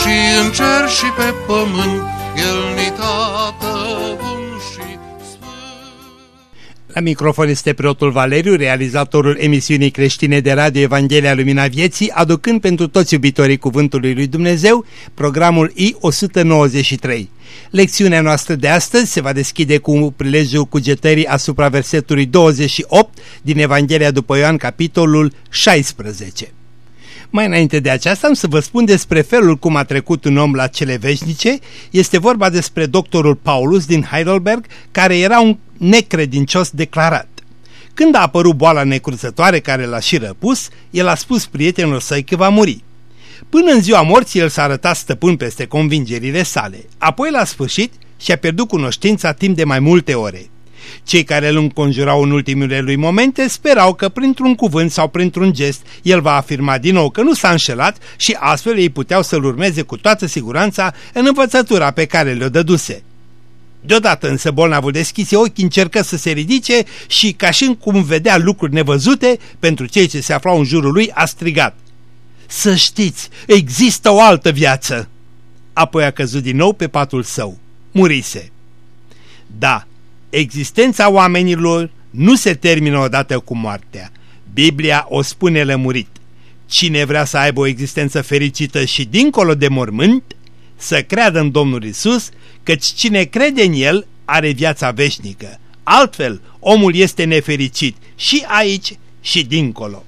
și în cer și pe pământ, El ni tată bun și La microfon este preotul Valeriu, realizatorul emisiunii creștine de radio Evanghelia Lumina Vieții, aducând pentru toți iubitorii Cuvântului Lui Dumnezeu programul I-193. Lecțiunea noastră de astăzi se va deschide cu prilejul cugetării asupra versetului 28 din Evanghelia după Ioan, capitolul 16. Mai înainte de aceasta am să vă spun despre felul cum a trecut un om la cele veșnice. Este vorba despre doctorul Paulus din Heidelberg, care era un necredincios declarat. Când a apărut boala necruțătoare care l-a și răpus, el a spus prietenilor săi că va muri. Până în ziua morții el s-a arătat stăpân peste convingerile sale. Apoi, la sfârșit, și-a pierdut cunoștința timp de mai multe ore. Cei care îl înconjurau în ultimele lui momente sperau că printr-un cuvânt sau printr-un gest el va afirma din nou că nu s-a înșelat și astfel ei puteau să-l urmeze cu toată siguranța în învățătura pe care le-o dăduse. Deodată însă bolnavul deschise ochii, încercă să se ridice și, ca și cum vedea lucruri nevăzute, pentru cei ce se aflau în jurul lui, a strigat. Să știți, există o altă viață! Apoi a căzut din nou pe patul său. Murise. Da, existența oamenilor nu se termină odată cu moartea. Biblia o spune lămurit. Cine vrea să aibă o existență fericită și dincolo de mormânt, să creadă în Domnul Isus, căci cine crede în El are viața veșnică. Altfel, omul este nefericit și aici și dincolo.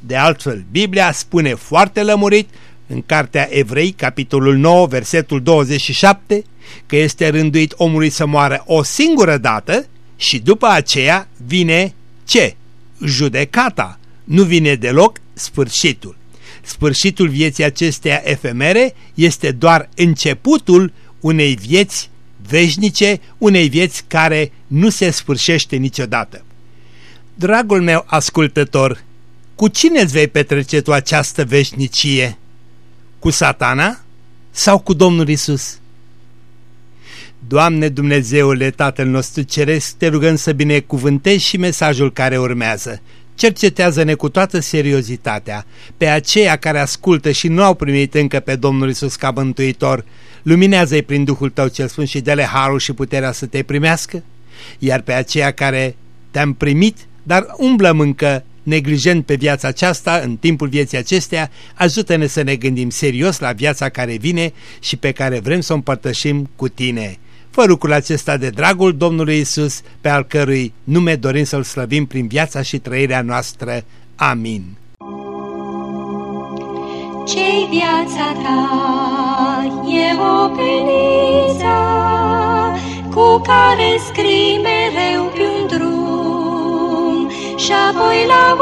De altfel, Biblia spune foarte lămurit în Cartea Evrei, capitolul 9, versetul 27, că este rânduit omului să moară o singură dată și după aceea vine ce? Judecata. Nu vine deloc sfârșitul. Sfârșitul vieții acesteia efemere este doar începutul unei vieți veșnice, unei vieți care nu se sfârșește niciodată. Dragul meu ascultător, cu cine îți vei petrece tu această veșnicie? Cu satana sau cu Domnul Isus? Doamne Dumnezeule Tatăl nostru Ceresc, te rugăm să binecuvântezi și mesajul care urmează. Cercetează-ne cu toată seriozitatea pe aceia care ascultă și nu au primit încă pe Domnul Isus ca mântuitor. Luminează-i prin Duhul Tău cel Sfânt și dele harul și puterea să te primească. Iar pe aceia care te-am primit, dar umblăm încă neglijent pe viața aceasta, în timpul vieții acesteia, ajută-ne să ne gândim serios la viața care vine și pe care vrem să o împărtășim cu tine. Fă lucrul acesta de dragul Domnului Isus, pe al cărui nume dorim să-L slăvim prin viața și trăirea noastră. Amin. Ce-i viața ta e o peniță cu care scrii mereu pe un drum și apoi la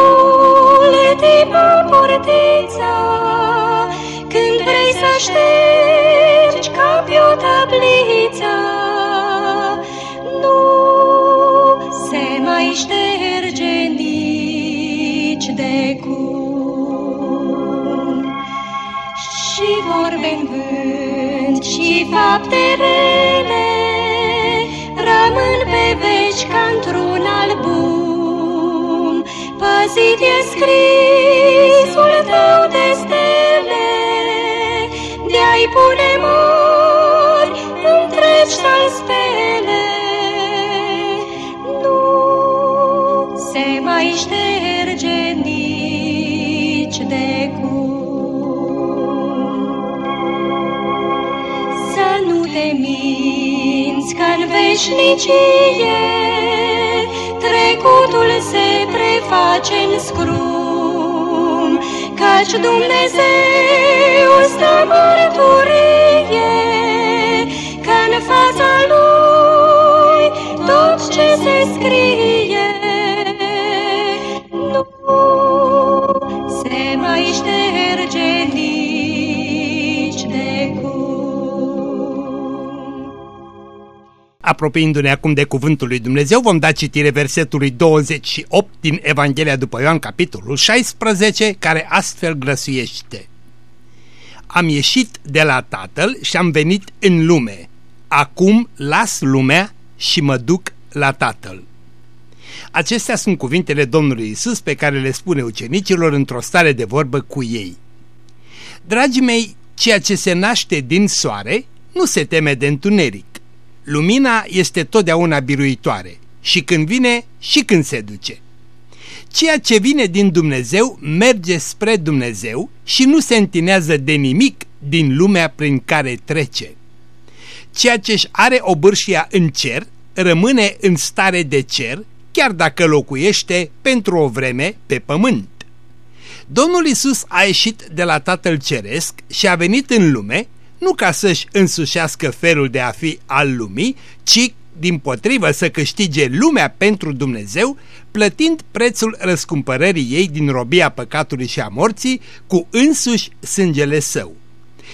ultima portiță când vrei să ștergi ca pe o tabliță nu se mai șterge nici de cum și vorbe în vânt și fapte rele rămân pe veci ca într-un album. Păzit e scrisul tău de stele, de-ai pune nu te minți că-n veșnicie trecutul se preface în scrum, căci Dumnezeu stă mărturie că în fața Lui tot ce se scrie apropiindu-ne acum de cuvântul lui Dumnezeu, vom da citire versetului 28 din Evanghelia după Ioan, capitolul 16, care astfel grăsuiește. Am ieșit de la Tatăl și am venit în lume. Acum las lumea și mă duc la Tatăl. Acestea sunt cuvintele Domnului Isus pe care le spune ucenicilor într-o stare de vorbă cu ei. Dragii mei, ceea ce se naște din soare nu se teme de întuneric. Lumina este totdeauna biruitoare și când vine și când se duce. Ceea ce vine din Dumnezeu merge spre Dumnezeu și nu se întinează de nimic din lumea prin care trece. Ceea ce își are obârșia în cer rămâne în stare de cer, chiar dacă locuiește pentru o vreme pe pământ. Domnul Isus a ieșit de la Tatăl Ceresc și a venit în lume nu ca să-și însușească felul de a fi al lumii, ci din potrivă să câștige lumea pentru Dumnezeu, plătind prețul răscumpărării ei din robia păcatului și a morții cu însuși sângele său.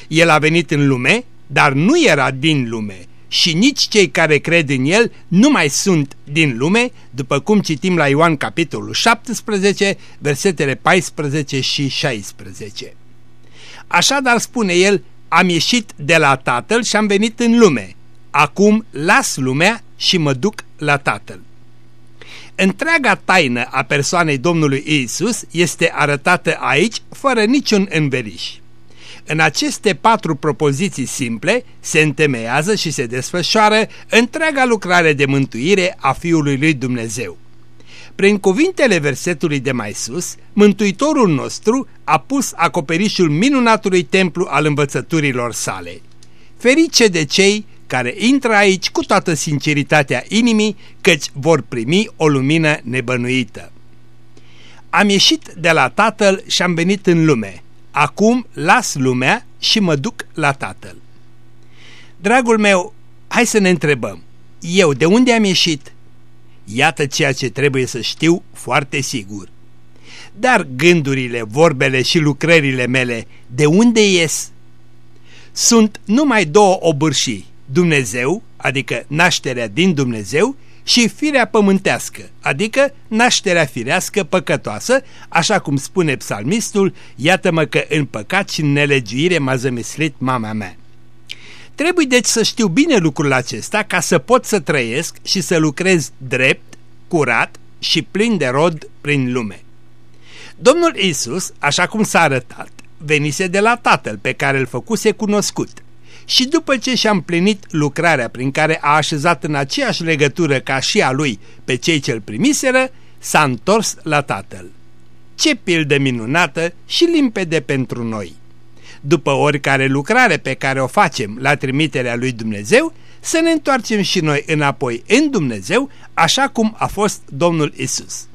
El a venit în lume, dar nu era din lume și nici cei care cred în el nu mai sunt din lume, după cum citim la Ioan capitolul 17, versetele 14 și 16. Așadar spune el, am ieșit de la Tatăl și am venit în lume. Acum las lumea și mă duc la Tatăl. Întreaga taină a persoanei Domnului Isus este arătată aici fără niciun înveriș. În aceste patru propoziții simple se întemeiază și se desfășoară întreaga lucrare de mântuire a Fiului lui Dumnezeu. Prin cuvintele versetului de mai sus, Mântuitorul nostru a pus acoperișul minunatului templu al învățăturilor sale. Ferice de cei care intră aici cu toată sinceritatea inimii, căci vor primi o lumină nebănuită. Am ieșit de la Tatăl și am venit în lume. Acum las lumea și mă duc la Tatăl. Dragul meu, hai să ne întrebăm. Eu de unde am ieșit? Iată ceea ce trebuie să știu foarte sigur. Dar gândurile, vorbele și lucrările mele, de unde ies? Sunt numai două obârșii, Dumnezeu, adică nașterea din Dumnezeu, și firea pământească, adică nașterea firească păcătoasă, așa cum spune psalmistul, iată-mă că în păcat și în nelegiuire m-a zămislit mama mea. Trebuie deci să știu bine lucrul acesta ca să pot să trăiesc și să lucrez drept, curat și plin de rod prin lume. Domnul Isus, așa cum s-a arătat, venise de la Tatăl pe care îl făcuse cunoscut și după ce și-a împlinit lucrarea prin care a așezat în aceeași legătură ca și a lui pe cei ce-l primiseră, s-a întors la Tatăl. Ce pildă minunată și limpede pentru noi! După oricare lucrare pe care o facem la trimiterea lui Dumnezeu, să ne întoarcem și noi înapoi în Dumnezeu, așa cum a fost Domnul Isus.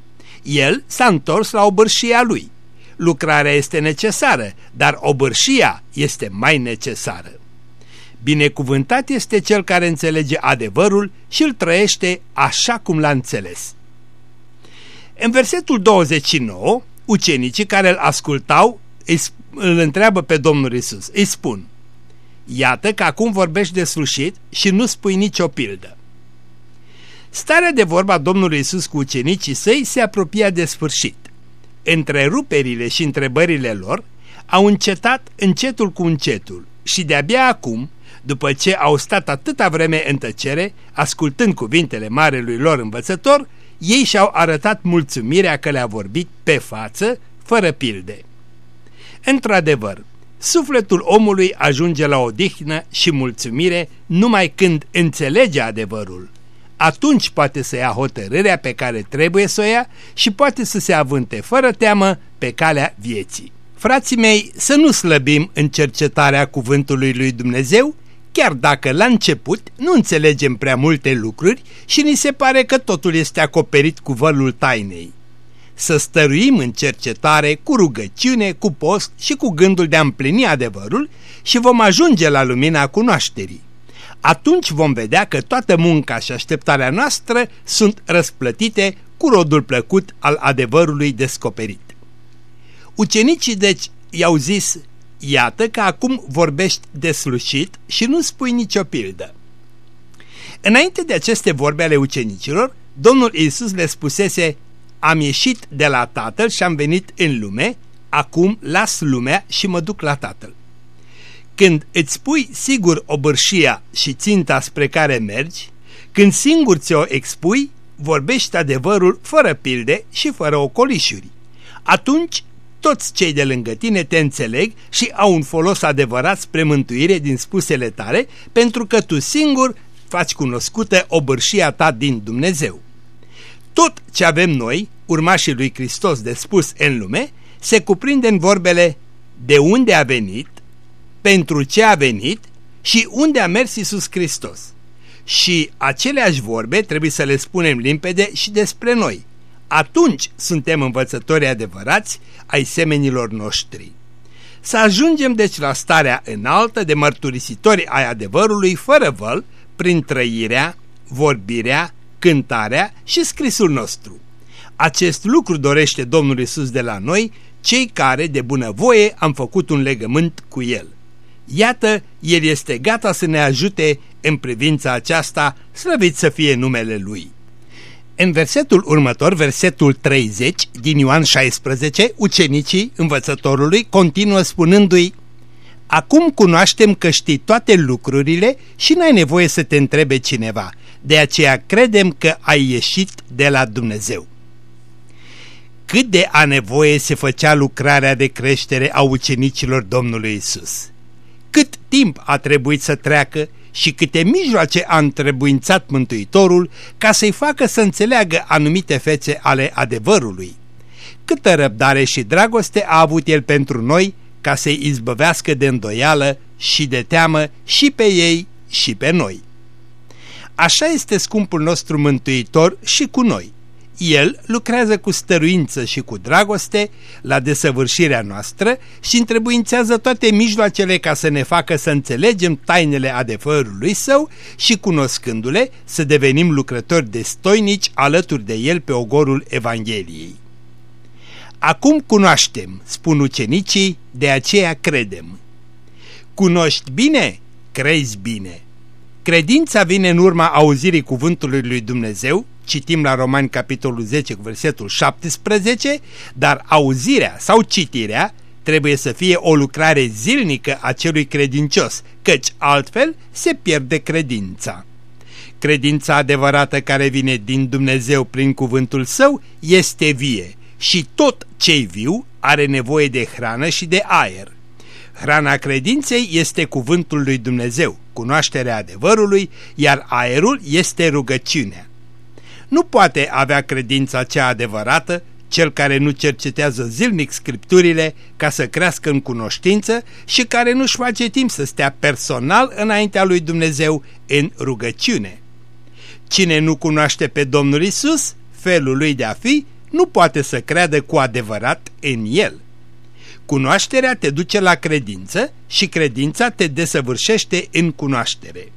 El s-a întors la obârșia lui. Lucrarea este necesară, dar obârșia este mai necesară. Binecuvântat este cel care înțelege adevărul și îl trăiește așa cum l-a înțeles. În versetul 29, ucenicii care îl ascultau îl întreabă pe Domnul Isus, îi spun, Iată că acum vorbești de sfârșit și nu spui nicio pildă. Starea de vorba Domnului Isus cu ucenicii săi se apropia de sfârșit. Întreruperile și întrebările lor au încetat încetul cu încetul și de-abia acum, după ce au stat atâta vreme în tăcere, ascultând cuvintele marelui lor învățător, ei și-au arătat mulțumirea că le-a vorbit pe față, fără pilde. Într-adevăr, sufletul omului ajunge la odihnă și mulțumire numai când înțelege adevărul. Atunci poate să ia hotărârea pe care trebuie să o ia și poate să se avânte fără teamă pe calea vieții. Frații mei, să nu slăbim în cercetarea cuvântului lui Dumnezeu, chiar dacă la început nu înțelegem prea multe lucruri și ni se pare că totul este acoperit cu vălul tainei să stăruim în cercetare cu rugăciune, cu post și cu gândul de a împlini adevărul și vom ajunge la lumina cunoașterii. Atunci vom vedea că toată munca și așteptarea noastră sunt răsplătite cu rodul plăcut al adevărului descoperit. Ucenicii deci i-au zis, iată că acum vorbești de slușit și nu spui nicio pildă. Înainte de aceste vorbe ale ucenicilor, Domnul Isus le spusese, am ieșit de la Tatăl și am venit în lume, acum las lumea și mă duc la Tatăl. Când îți pui sigur obârșia și ținta spre care mergi, când singur ți-o expui, vorbești adevărul fără pilde și fără ocolișuri. Atunci toți cei de lângă tine te înțeleg și au un folos adevărat spre mântuire din spusele tale, pentru că tu singur faci cunoscută obârșia ta din Dumnezeu. Tot ce avem noi, urmașii lui Hristos de spus în lume, se cuprinde în vorbele de unde a venit, pentru ce a venit și unde a mers Iisus Hristos. Și aceleași vorbe trebuie să le spunem limpede și despre noi. Atunci suntem învățători adevărați ai semenilor noștri. Să ajungem deci la starea înaltă de mărturisitori ai adevărului fără văl, prin trăirea, vorbirea, cântarea și scrisul nostru. Acest lucru dorește Domnul Isus de la noi, cei care de bunăvoie am făcut un legământ cu El. Iată, El este gata să ne ajute în privința aceasta, slăvit să fie numele Lui. În versetul următor, versetul 30 din Ioan 16, ucenicii învățătorului continuă spunându-i Acum cunoaștem că știi toate lucrurile și n-ai nevoie să te întrebe cineva. De aceea credem că ai ieșit de la Dumnezeu. Cât de a nevoie se făcea lucrarea de creștere a ucenicilor Domnului Isus. Cât timp a trebuit să treacă și câte mijloace a întrebuințat Mântuitorul ca să-i facă să înțeleagă anumite fețe ale adevărului. Câtă răbdare și dragoste a avut el pentru noi ca să-i izbăvească de îndoială și de teamă și pe ei și pe noi. Așa este scumpul nostru Mântuitor și cu noi. El lucrează cu stăruință și cu dragoste la desăvârșirea noastră și întrebuințează toate mijloacele ca să ne facă să înțelegem tainele adevărului său și cunoscându-le să devenim lucrători destoinici alături de el pe ogorul Evangheliei. Acum cunoaștem, spun ucenicii, de aceea credem. Cunoști bine? Crezi bine. Credința vine în urma auzirii cuvântului lui Dumnezeu, citim la Romani capitolul 10 cu versetul 17, dar auzirea sau citirea trebuie să fie o lucrare zilnică a celui credincios, căci altfel se pierde credința. Credința adevărată care vine din Dumnezeu prin cuvântul său este vie și tot ce viu are nevoie de hrană și de aer. Hrana credinței este cuvântul lui Dumnezeu, cunoașterea adevărului, iar aerul este rugăciunea. Nu poate avea credința cea adevărată cel care nu cercetează zilnic scripturile ca să crească în cunoștință și care nu-și face timp să stea personal înaintea lui Dumnezeu în rugăciune. Cine nu cunoaște pe Domnul Isus, felul lui de a fi, nu poate să creadă cu adevărat în El. Cunoașterea te duce la credință și credința te desăvârșește în cunoaștere.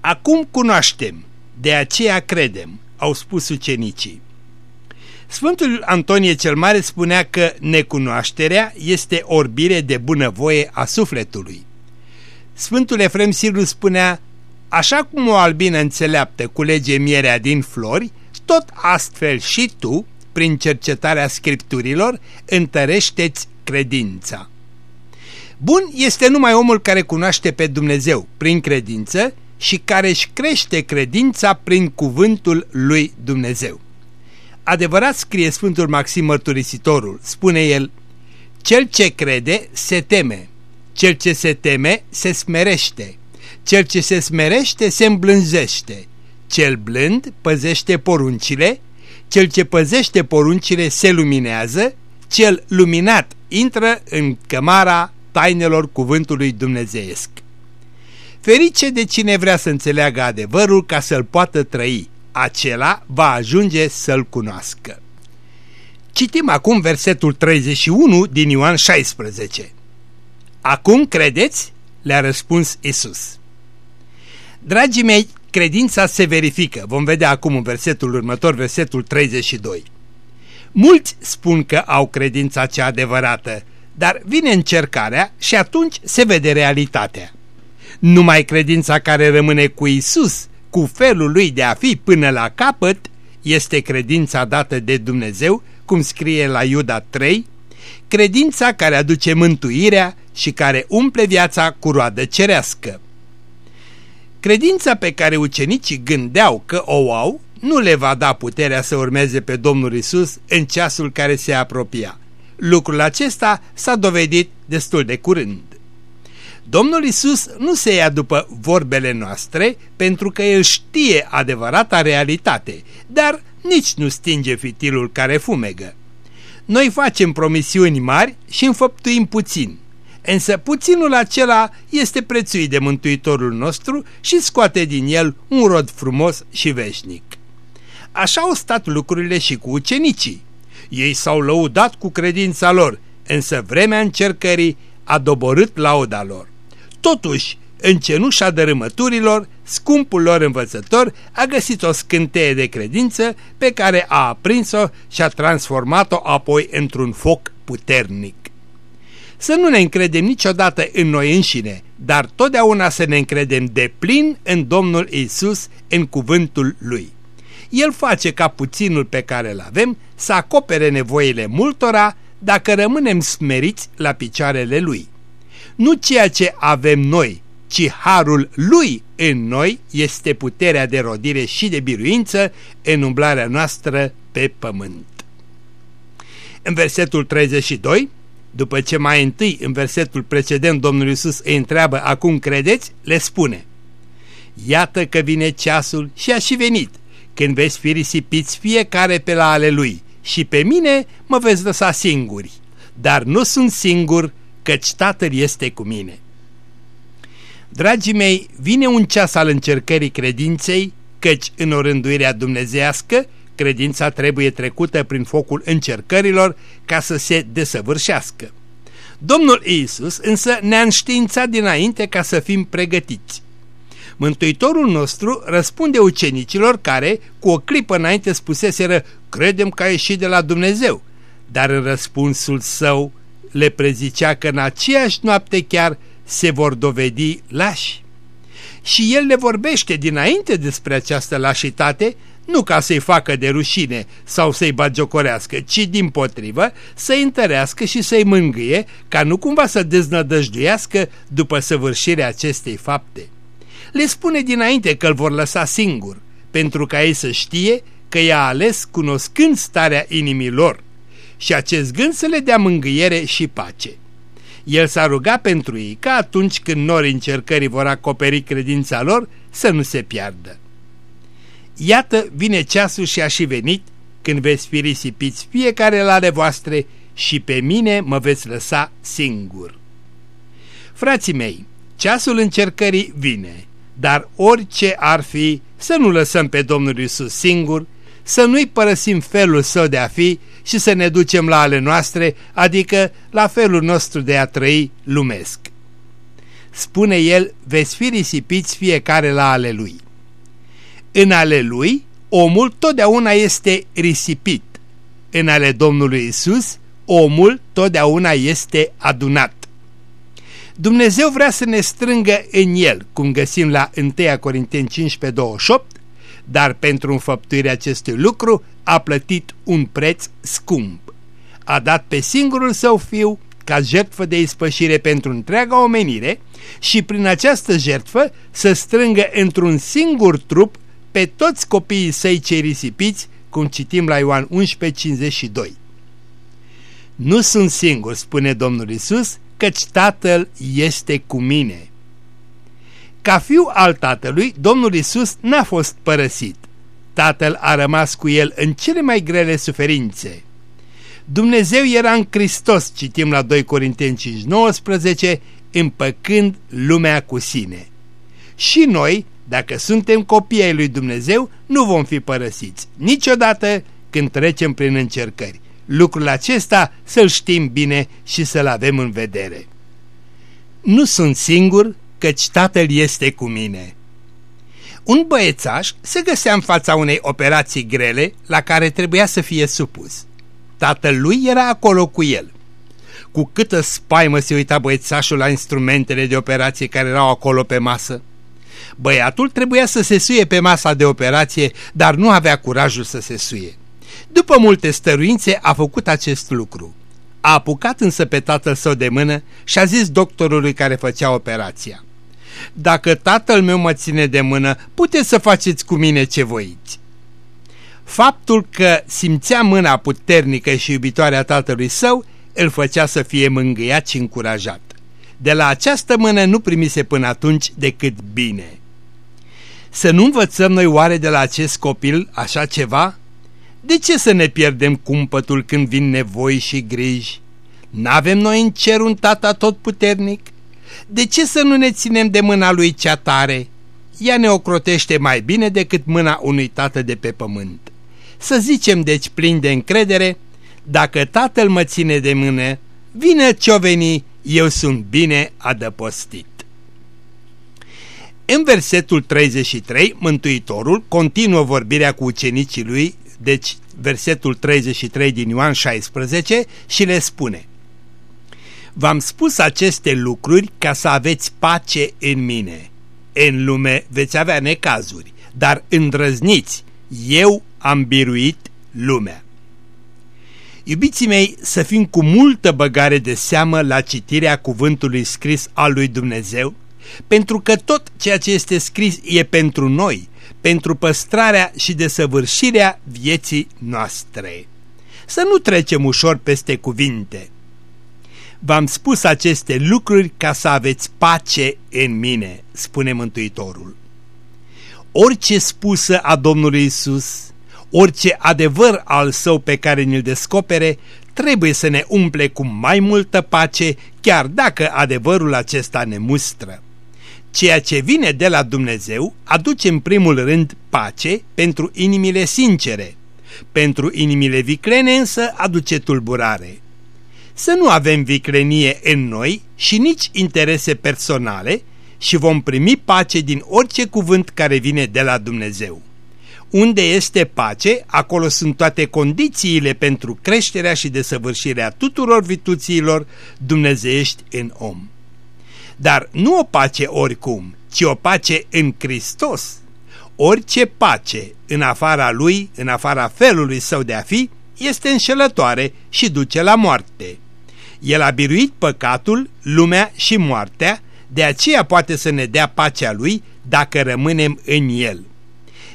Acum cunoaștem, de aceea credem, au spus ucenicii. Sfântul Antonie cel Mare spunea că necunoașterea este orbire de bunăvoie a sufletului. Sfântul Efrem Sirlu spunea, așa cum o albină înțeleaptă culege mierea din flori, tot astfel și tu, prin cercetarea scripturilor, întărește-ți credința. Bun este numai omul care cunoaște pe Dumnezeu prin credință și care își crește credința prin cuvântul lui Dumnezeu. Adevărat scrie Sfântul Maxim Mărturisitorul, spune el, Cel ce crede se teme, cel ce se teme se smerește, cel ce se smerește se îmblânzește, cel blând păzește poruncile, cel ce păzește poruncile se luminează, cel luminat intră în cămara tainelor cuvântului dumnezeiesc. Ferice de cine vrea să înțeleagă adevărul ca să-l poată trăi, acela va ajunge să-l cunoască. Citim acum versetul 31 din Ioan 16. Acum credeți? Le-a răspuns Isus. Dragii mei, credința se verifică. Vom vedea acum în versetul următor, versetul 32. Mulți spun că au credința cea adevărată, dar vine încercarea și atunci se vede realitatea. Numai credința care rămâne cu Isus cu felul lui de a fi până la capăt, este credința dată de Dumnezeu, cum scrie la Iuda 3, credința care aduce mântuirea și care umple viața cu roadă cerească. Credința pe care ucenicii gândeau că o au nu le va da puterea să urmeze pe Domnul Isus în ceasul care se apropia. Lucrul acesta s-a dovedit destul de curând. Domnul Isus nu se ia după vorbele noastre pentru că El știe adevărata realitate, dar nici nu stinge fitilul care fumegă. Noi facem promisiuni mari și înfăptuim puțin, însă puținul acela este prețuit de Mântuitorul nostru și scoate din el un rod frumos și veșnic. Așa au stat lucrurile și cu ucenicii. Ei s-au lăudat cu credința lor, însă vremea încercării a doborât lauda lor. Totuși, în cenușa dărâmăturilor, scumpul lor învățător a găsit o scânteie de credință pe care a aprins-o și a transformat-o apoi într-un foc puternic. Să nu ne încredem niciodată în noi înșine, dar totdeauna să ne încredem de plin în Domnul Isus, în cuvântul Lui. El face ca puținul pe care îl avem să acopere nevoile multora dacă rămânem smeriți la picioarele Lui. Nu ceea ce avem noi, ci harul Lui în noi este puterea de rodire și de biruință în umblarea noastră pe pământ. În versetul 32, după ce mai întâi în versetul precedent Domnul Iisus îi întreabă acum credeți, le spune Iată că vine ceasul și a și venit, când veți fi risipiți fiecare pe la ale lui și pe mine mă veți lăsa singuri, dar nu sunt singur, căci Tatăl este cu mine. Dragii mei, vine un ceas al încercării credinței, căci în orânduirea dumnezească, credința trebuie trecută prin focul încercărilor ca să se desăvârșească. Domnul Isus însă ne-a înștiințat dinainte ca să fim pregătiți. Mântuitorul nostru răspunde ucenicilor care, cu o clipă înainte, spuseseră, credem că a ieșit de la Dumnezeu, dar în răspunsul său le prezicea că în aceeași noapte chiar se vor dovedi lași. Și el le vorbește dinainte despre această lașitate, nu ca să-i facă de rușine sau să-i bagiocorească, ci din potrivă să-i întărească și să-i mângâie, ca nu cumva să deznădăjduiască după săvârșirea acestei fapte. Le spune dinainte că îl vor lăsa singur, pentru ca ei să știe că i-a ales cunoscând starea inimilor și acest gând să le dea mângâiere și pace. El s-a rugat pentru ei ca atunci când nori încercării vor acoperi credința lor să nu se piardă. Iată, vine ceasul și a și venit când veți fi risipiți fiecare la ale voastre și pe mine mă veți lăsa singur. Frații mei, ceasul încercării vine, dar orice ar fi, să nu lăsăm pe Domnul Isus singur, să nu-i părăsim felul său de a fi și să ne ducem la ale noastre, adică la felul nostru de a trăi lumesc. Spune el, veți fi risipiți fiecare la ale lui. În ale lui, omul totdeauna este risipit. În ale Domnului Isus, omul totdeauna este adunat. Dumnezeu vrea să ne strângă în el, cum găsim la 1 Corinteni 15, 28, dar pentru înfăptuirea acestui lucru a plătit un preț scump. A dat pe singurul său fiu ca jertfă de ispășire pentru întreaga omenire și prin această jertfă să strângă într-un singur trup pe toți copiii săi cei risipiți, cum citim la Ioan 11:52. Nu sunt singur, spune Domnul Isus, căci Tatăl este cu mine. Ca fiu al Tatălui, Domnul Isus n-a fost părăsit. Tatăl a rămas cu el în cele mai grele suferințe. Dumnezeu era în Hristos, citim la 2 Corinteni 5:19, împăcând lumea cu sine. Și noi, dacă suntem copii ai lui Dumnezeu, nu vom fi părăsiți niciodată când trecem prin încercări. Lucrul acesta să-l știm bine și să-l avem în vedere. Nu sunt singur, căci tatăl este cu mine. Un băiețaș se găsea în fața unei operații grele la care trebuia să fie supus. Tatăl lui era acolo cu el. Cu câtă spaimă se uita băiețașul la instrumentele de operație care erau acolo pe masă. Băiatul trebuia să se suie pe masa de operație, dar nu avea curajul să se suie. După multe stăruințe a făcut acest lucru. A apucat însă pe tatăl său de mână și a zis doctorului care făcea operația. Dacă tatăl meu mă ține de mână, puteți să faceți cu mine ce voiți. Faptul că simțea mâna puternică și iubitoare a tatălui său îl făcea să fie mângâiat și încurajat. De la această mână nu primise până atunci decât bine. Să nu învățăm noi oare de la acest copil așa ceva? De ce să ne pierdem cumpătul când vin nevoi și griji? N-avem noi în cer un tata tot puternic? De ce să nu ne ținem de mâna lui cea tare? Ea ne ocrotește mai bine decât mâna unui tată de pe pământ. Să zicem deci plin de încredere, dacă tatăl mă ține de mână, vine ce-o veni, eu sunt bine adăpostit. În versetul 33, Mântuitorul continuă vorbirea cu ucenicii lui, deci versetul 33 din Ioan 16, și le spune V-am spus aceste lucruri ca să aveți pace în mine. În lume veți avea necazuri, dar îndrăzniți, eu am biruit lumea. Iubiții mei, să fim cu multă băgare de seamă la citirea cuvântului scris al lui Dumnezeu, pentru că tot ceea ce este scris e pentru noi, pentru păstrarea și desăvârșirea vieții noastre. Să nu trecem ușor peste cuvinte. V-am spus aceste lucruri ca să aveți pace în mine, spune Mântuitorul. Orice spusă a Domnului Isus, orice adevăr al său pe care ne-l descopere, trebuie să ne umple cu mai multă pace, chiar dacă adevărul acesta ne mustră. Ceea ce vine de la Dumnezeu aduce în primul rând pace pentru inimile sincere, pentru inimile viclene însă aduce tulburare. Să nu avem viclenie în noi și nici interese personale și vom primi pace din orice cuvânt care vine de la Dumnezeu. Unde este pace, acolo sunt toate condițiile pentru creșterea și desăvârșirea tuturor virtuților dumnezeiești în om. Dar nu o pace oricum, ci o pace în Hristos. Orice pace în afara lui, în afara felului său de a fi, este înșelătoare și duce la moarte. El a biruit păcatul, lumea și moartea, de aceea poate să ne dea pacea lui dacă rămânem în el.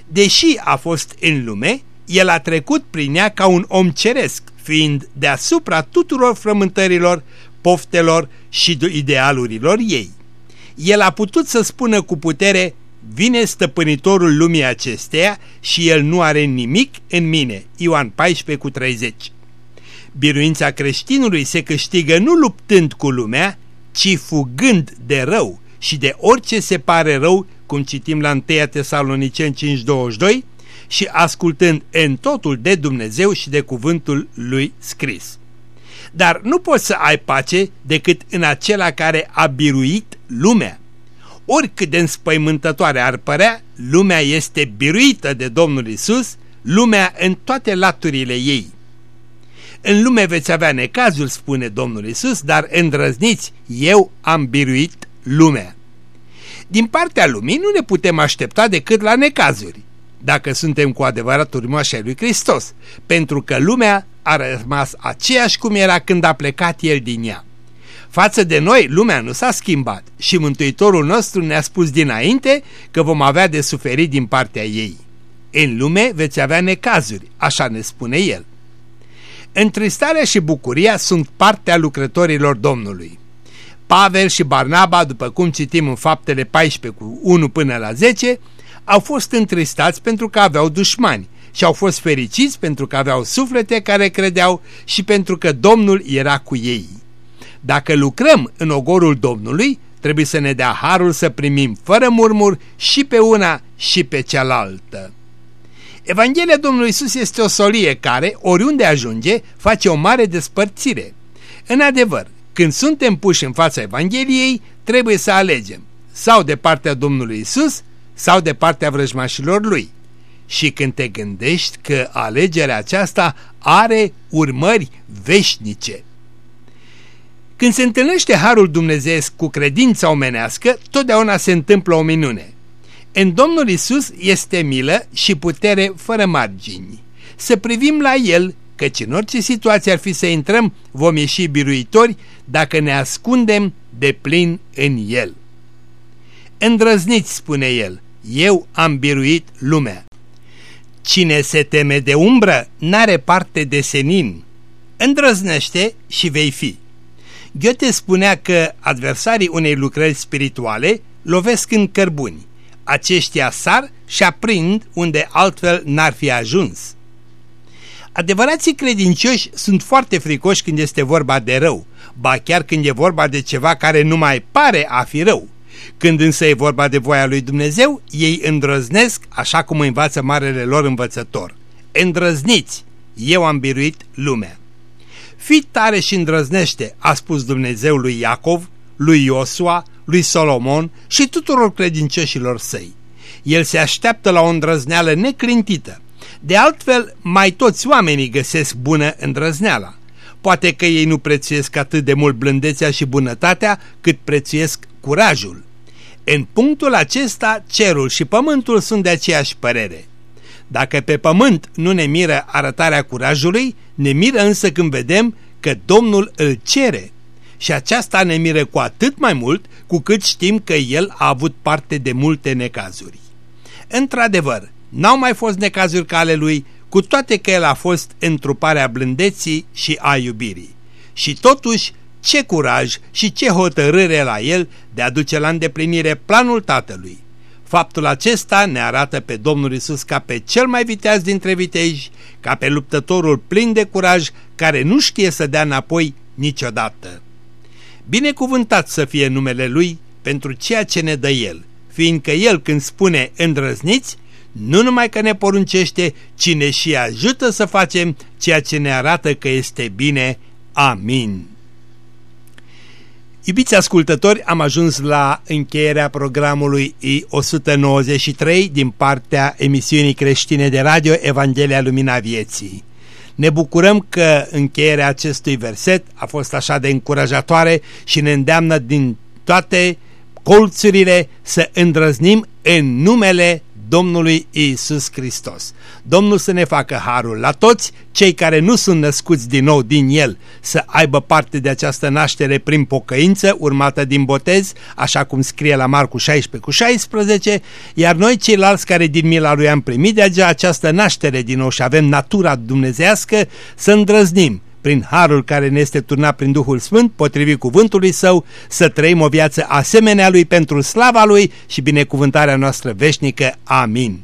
Deși a fost în lume, el a trecut prin ea ca un om ceresc, fiind deasupra tuturor frământărilor, poftelor și idealurilor ei. El a putut să spună cu putere, vine stăpânitorul lumii acesteia și el nu are nimic în mine. Ioan 14 cu 30 Biruința creștinului se câștigă nu luptând cu lumea, ci fugând de rău și de orice se pare rău, cum citim la 1 Tesaloniceni 5.22, și ascultând în totul de Dumnezeu și de cuvântul lui scris. Dar nu poți să ai pace decât în acela care a biruit lumea. Oricât de înspăimântătoare ar părea, lumea este biruită de Domnul Isus, lumea în toate laturile ei. În lume veți avea necazuri, spune Domnul Isus, dar îndrăzniți, eu am biruit lumea. Din partea lumii nu ne putem aștepta decât la necazuri, dacă suntem cu adevărat urmași ai lui Hristos, pentru că lumea a rămas aceeași cum era când a plecat El din ea. Față de noi, lumea nu s-a schimbat și Mântuitorul nostru ne-a spus dinainte că vom avea de suferit din partea ei. În lume veți avea necazuri, așa ne spune El. Întristarea și bucuria sunt partea lucrătorilor Domnului. Pavel și Barnaba, după cum citim în faptele 14 cu 1 până la 10, au fost întristați pentru că aveau dușmani și au fost fericiți pentru că aveau suflete care credeau și pentru că Domnul era cu ei. Dacă lucrăm în ogorul Domnului, trebuie să ne dea harul să primim fără murmur și pe una și pe cealaltă. Evanghelia Domnului Isus este o solie care, oriunde ajunge, face o mare despărțire. În adevăr, când suntem puși în fața Evangheliei, trebuie să alegem sau de partea Domnului Isus sau de partea vrăjmașilor lui. Și când te gândești că alegerea aceasta are urmări veșnice. Când se întâlnește Harul Dumnezeesc cu credința omenească, totdeauna se întâmplă o minune. În Domnul Isus este milă și putere fără margini. Să privim la El, căci în orice situație ar fi să intrăm, vom ieși biruitori dacă ne ascundem de plin în El. Îndrăzniți, spune El, eu am biruit lumea. Cine se teme de umbră n-are parte de senin. Îndrăznește și vei fi. Goethe spunea că adversarii unei lucrări spirituale lovesc în cărbuni. Aceștia sar și aprind unde altfel n-ar fi ajuns. Adevărații credincioși sunt foarte fricoși când este vorba de rău, ba chiar când e vorba de ceva care nu mai pare a fi rău. Când însă e vorba de voia lui Dumnezeu, ei îndrăznesc așa cum învață marele lor învățător. Îndrăzniți, eu am biruit lumea. Fii tare și îndrăznește, a spus Dumnezeu lui Iacov, lui Iosua, lui Solomon și tuturor credincioșilor săi. El se așteaptă la o îndrăzneală neclintită. De altfel, mai toți oamenii găsesc bună îndrăzneala. Poate că ei nu prețuiesc atât de mult blândețea și bunătatea cât prețuiesc curajul. În punctul acesta, cerul și pământul sunt de aceeași părere. Dacă pe pământ nu ne miră arătarea curajului, ne miră însă când vedem că Domnul îl cere. Și aceasta ne miră cu atât mai mult cu cât știm că el a avut parte de multe necazuri. Într-adevăr, n-au mai fost necazuri ca ale lui, cu toate că el a fost întruparea blândeții și a iubirii. Și totuși, ce curaj și ce hotărâre la el de a duce la îndeplinire planul tatălui. Faptul acesta ne arată pe Domnul Isus ca pe cel mai viteaz dintre viteji, ca pe luptătorul plin de curaj care nu știe să dea înapoi niciodată. Binecuvântat să fie numele Lui pentru ceea ce ne dă El, fiindcă El când spune îndrăzniți, nu numai că ne poruncește, ci ne și ajută să facem ceea ce ne arată că este bine. Amin. Iubiți ascultători, am ajuns la încheierea programului I-193 din partea emisiunii creștine de radio Evanghelia Lumina Vieții. Ne bucurăm că încheierea acestui verset a fost așa de încurajatoare și ne îndeamnă din toate colțurile să îndrăznim în numele Domnului Isus Hristos. Domnul să ne facă harul la toți cei care nu sunt născuți din nou din El să aibă parte de această naștere prin pocăință urmată din botez, așa cum scrie la Marcu 16 cu 16, iar noi ceilalți care din mila Lui am primit de această naștere din nou și avem natura dumnezească să îndrăznim prin harul care ne este turnat prin Duhul Sfânt, potrivit cuvântului Său, să trăim o viață asemenea Lui pentru slava Lui și binecuvântarea noastră veșnică. Amin.